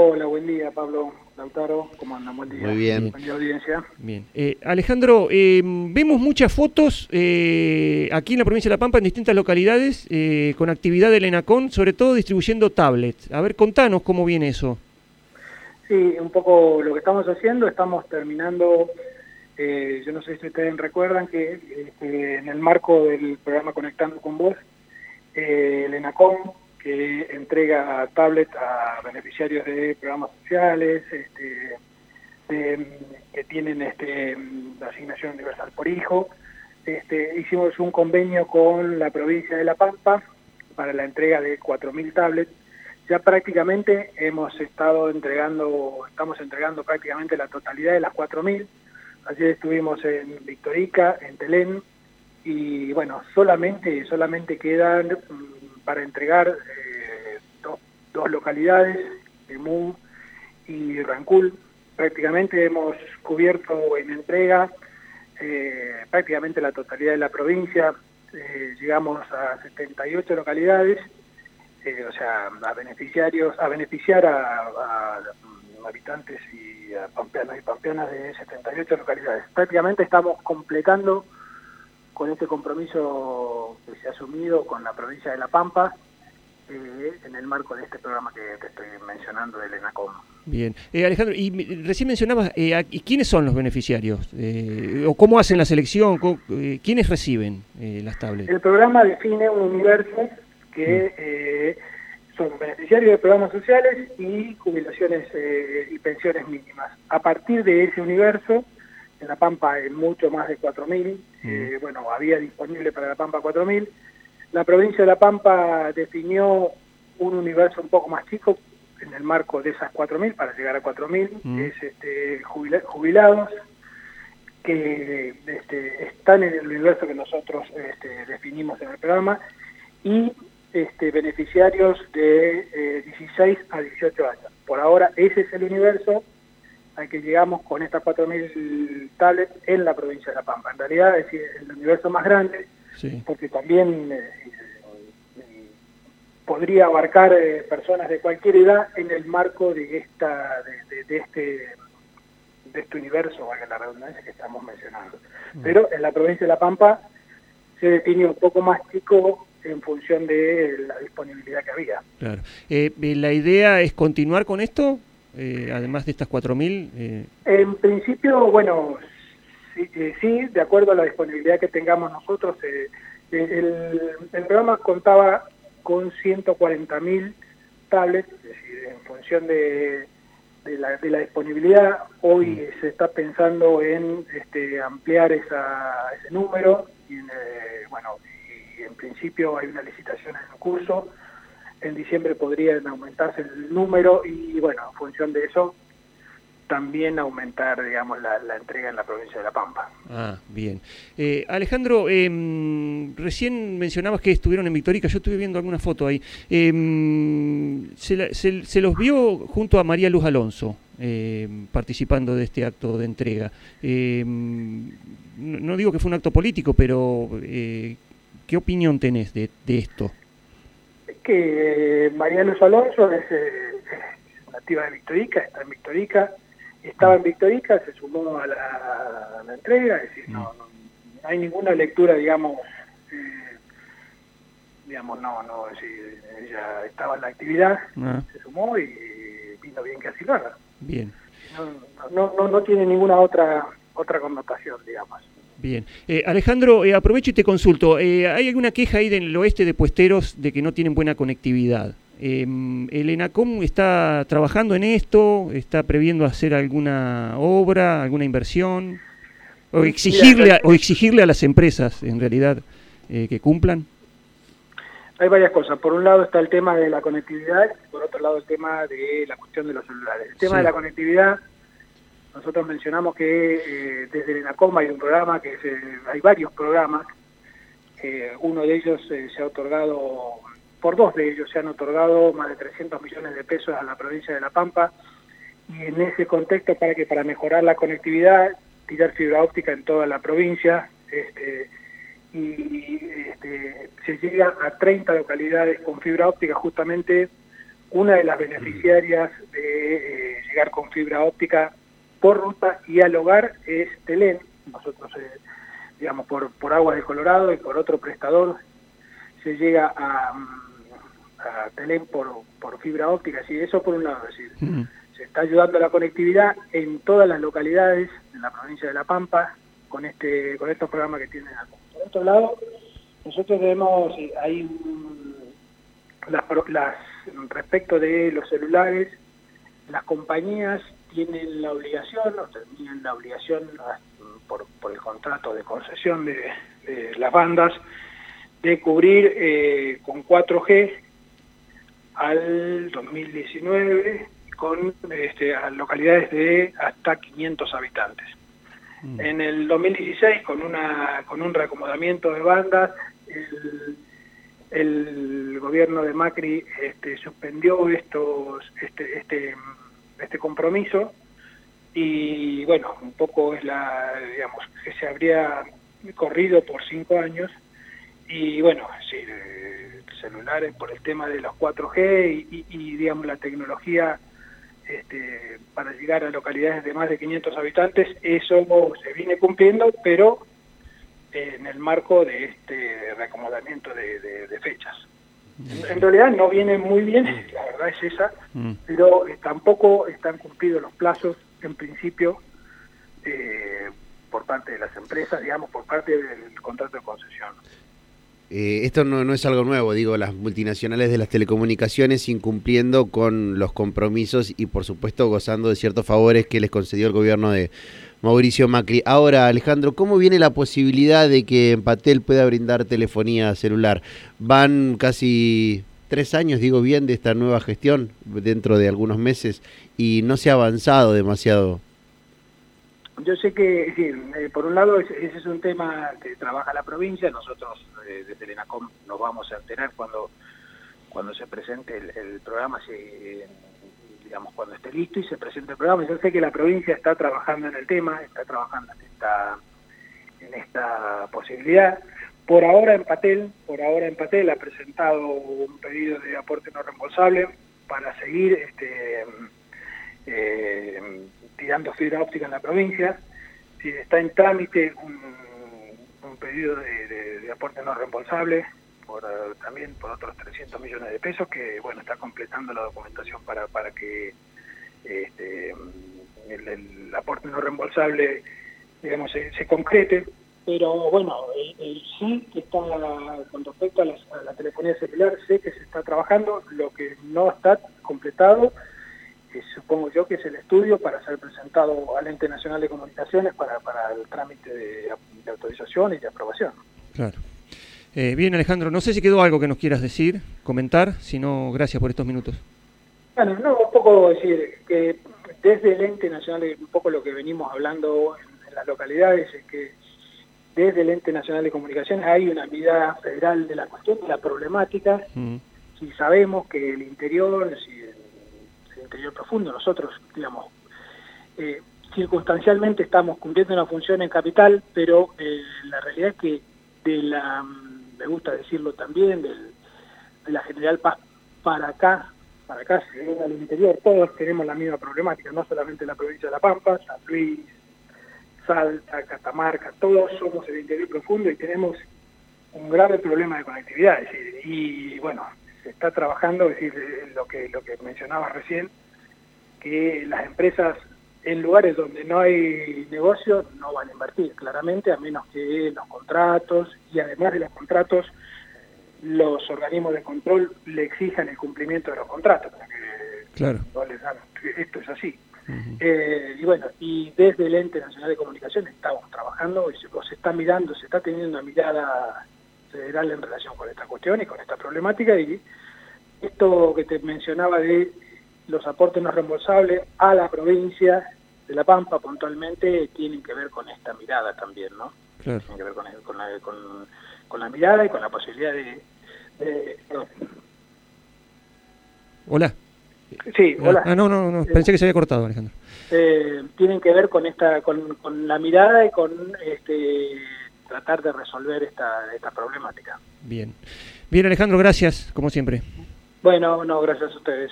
Hola, buen día, Pablo Lautaro. ¿Cómo andan? Buen día. Muy bien. Buen día, audiencia. Bien. Eh, Alejandro, eh, vemos muchas fotos eh, aquí en la provincia de La Pampa, en distintas localidades, eh, con actividad del ENACON, sobre todo distribuyendo tablets. A ver, contanos cómo viene eso. Sí, un poco lo que estamos haciendo, estamos terminando, eh, yo no sé si ustedes recuerdan que este, en el marco del programa Conectando con Vos, eh, el ENACOM, que entrega tablets a beneficiarios de programas sociales, este, que tienen este, la asignación universal por hijo, este, hicimos un convenio con la provincia de La Pampa para la entrega de 4.000 tablets ya prácticamente hemos estado entregando, estamos entregando prácticamente la totalidad de las 4.000. Ayer estuvimos en Victorica, en Telén, y bueno, solamente, solamente quedan mm, para entregar eh, dos, localidades, Emú y Rancul. Prácticamente hemos cubierto en entrega eh, prácticamente la totalidad de la provincia. Eh, llegamos a 78 localidades eh, o sea, a beneficiarios, a beneficiar a, a, habitantes y a pampeanos y pampeanas de 78 localidades. Prácticamente estamos completando con este compromiso que se ha asumido con la provincia de La Pampa eh, en el marco de este programa que te estoy mencionando del ENACOM. Bien. Eh, Alejandro, y recién mencionabas, eh, a- ¿y ¿quiénes son los beneficiarios? Eh, ¿O cómo hacen la selección? ¿Cómo- eh, ¿Quiénes reciben eh, las tablets? El programa define un universo que eh, son beneficiarios de programas sociales y jubilaciones eh, y pensiones mínimas. A partir de ese universo, en La Pampa hay mucho más de 4.000, eh, bueno, había disponible para La Pampa 4.000. La provincia de La Pampa definió un universo un poco más chico en el marco de esas 4.000 para llegar a 4.000, Mm. que es este, jubila- jubilados, que este, están en el universo que nosotros este, definimos en el programa y este, beneficiarios de eh, 16 a 18 años. Por ahora ese es el universo al que llegamos con estas 4.000 tablets en la provincia de La Pampa. En realidad es el universo más grande Sí. porque también eh, eh, podría abarcar eh, personas de cualquier edad en el marco de esta de, de- de este de este universo, valga la redundancia que estamos mencionando. Pero en la provincia de La Pampa se definió un poco más chico en función de la disponibilidad que había. Claro. Eh, ¿La idea es continuar con esto? Eh, además de estas 4.000. Eh, En principio, bueno, sí, eh, sí, de acuerdo a la disponibilidad que tengamos nosotros, eh, eh, el, el programa contaba con 140.000 tablets, es decir, en función de, de la, de la disponibilidad, hoy se está pensando en este, ampliar esa, ese número, y en, bueno, y en principio hay una licitación en curso, en diciembre podrían aumentarse el número y bueno, en función de eso también aumentar, digamos, la, la entrega en la provincia de La Pampa. ah, bien. Eh, Alejandro, em, recién mencionabas que estuvieron en Victorica. Yo estuve viendo alguna foto ahí. Em, se, la- se- los vio junto a María Luz Alonso. em, participando de este acto de entrega. No, no digo que fue un acto político, pero eh, ¿qué opinión tenés de, de esto? Que eh, María Luz Alonso es, eh, es nativa de Victorica, está en Victorica, estaba en Victorica, se sumó a la, a la entrega, es decir, no, no, no hay ninguna lectura, digamos, eh, digamos, no, no, es decir, ella estaba en la actividad, Ah, se sumó y vino bien que así lo haga. bien. No, no, no, no tiene ninguna otra otra connotación, digamos. Bien. Eh, Alejandro, eh, aprovecho y te consulto. Eh, ¿Hay alguna queja ahí del oeste de Puesteros de que no tienen buena conectividad? Eh, ¿El ENACOM está trabajando en esto? ¿Está previendo hacer alguna obra, alguna inversión? ¿O exigirle a, o exigirle a las empresas, en realidad, eh, que cumplan? Hay varias cosas. Por un lado está el tema de la conectividad por otro lado el tema de la cuestión de los celulares. El tema Sí. de la conectividad, nosotros mencionamos que eh, desde el ENACOM hay un programa, que es, eh, hay varios programas. Eh, uno de ellos eh, se ha otorgado, por dos de ellos se han otorgado más de 300 millones de pesos a la provincia de La Pampa. Y en ese contexto, para que para mejorar la conectividad, tirar fibra óptica en toda la provincia, este, y este, se llega a 30 localidades con fibra óptica, justamente una de las beneficiarias de de llegar con fibra óptica por ruta y al hogar es Telén. Nosotros, digamos, por, por Agua de Colorado y por otro prestador se llega a, a Telén por, por fibra óptica. Así, eso por un lado, es decir, se está ayudando a la conectividad en todas las localidades en la provincia de La Pampa con este con estos programas que tienen acá. Por otro lado, nosotros tenemos, hay las, las, respecto de los celulares, las compañías tienen la obligación, o tenían la obligación por, por el contrato de concesión de, de las bandas, de cubrir eh, con 4G al 2019 con este, a localidades de hasta 500 habitantes. Mm. En el 2016, con, una, con un reacomodamiento de bandas, el, el gobierno de Macri este, suspendió estos, este, este, este compromiso y bueno, un poco es la, digamos, que se habría corrido por cinco años y bueno, sí, celulares por el tema de los 4G y, digamos la tecnología este, para llegar a localidades de más de 500 habitantes, eso se viene cumpliendo, pero en el marco de este reacomodamiento de, fechas. En realidad no viene muy bien, la verdad es esa, mm. pero tampoco están cumplidos los plazos en principio eh, por parte de las empresas, digamos, por parte del contrato de concesión. Eh, esto no, no, es algo nuevo, digo, las multinacionales de las telecomunicaciones incumpliendo con los compromisos y por supuesto gozando de ciertos favores que les concedió el gobierno de Mauricio Macri. Ahora, Alejandro, ¿cómo viene la posibilidad de que Empatel pueda brindar telefonía celular? Van casi tres años, digo bien, de esta nueva gestión dentro de algunos meses y no se ha avanzado demasiado yo sé que, eh, por un lado, ese, es un tema que trabaja la provincia, nosotros eh, desde el ENACOM nos vamos a enterar cuando cuando se presente el, programa, si, digamos, cuando esté listo y se presente el programa. Yo sé que la provincia está trabajando en el tema, está trabajando en esta, en esta posibilidad. Por ahora en Patel, por ahora en Patel ha presentado un pedido de aporte no reembolsable para seguir este, eh, tirando fibra óptica en la provincia. Si está en trámite un, pedido de, aporte no reembolsable por, también por otros 300 millones de pesos que bueno está completando la documentación para, para que este, el, aporte no reembolsable digamos se, concrete pero bueno, el, sí que está con respecto a la, telefonía celular, sé que se está trabajando, lo que no está completado supongo yo que es el estudio para ser presentado al Ente Nacional de Comunicaciones para, para el trámite de, autorización y de aprobación. Claro. Eh, bien, Alejandro, no sé si quedó algo que nos quieras decir, comentar, si no, gracias por estos minutos. Bueno, no, un poco decir que desde el Ente Nacional, un poco lo que venimos hablando en, las localidades, es que desde el Ente Nacional de Comunicaciones hay una mirada federal de la cuestión, de la problemática, mm. si sabemos que el interior, si interior profundo. Nosotros, digamos, eh, circunstancialmente estamos cumpliendo una función en capital, pero eh, la realidad es que de la, me gusta decirlo también, de la General Paz para acá, para acá, al interior, todos tenemos la misma problemática, no solamente la provincia de La Pampa, San Luis, Salta, Catamarca, todos somos el interior profundo y tenemos un grave problema de conectividad, es decir, y bueno, se está trabajando, es decir, lo que, lo que mencionabas recién, que las empresas en lugares donde no hay negocio no van a invertir, claramente, a menos que los contratos y además de los contratos, los organismos de control le exijan el cumplimiento de los contratos, claro. esto es así. Eh, y bueno, y desde el Ente Nacional de Comunicaciones estamos trabajando, y se, se está mirando, se está teniendo una mirada federal en relación con esta cuestión y con esta problemática, y esto que te mencionaba de los aportes no reembolsables a la provincia de La Pampa puntualmente tienen que ver con esta mirada también, ¿no? Claro. Tienen que ver con, la, con, la mirada y con la posibilidad de... Hola. Sí, hola. Ah, no, no, no, pensé que se había cortado, Alejandro. Eh, tienen que ver con esta con, con la mirada y con este tratar de resolver esta, esta problemática. Bien. Bien, Alejandro, gracias, como siempre. Bueno, no, gracias a ustedes.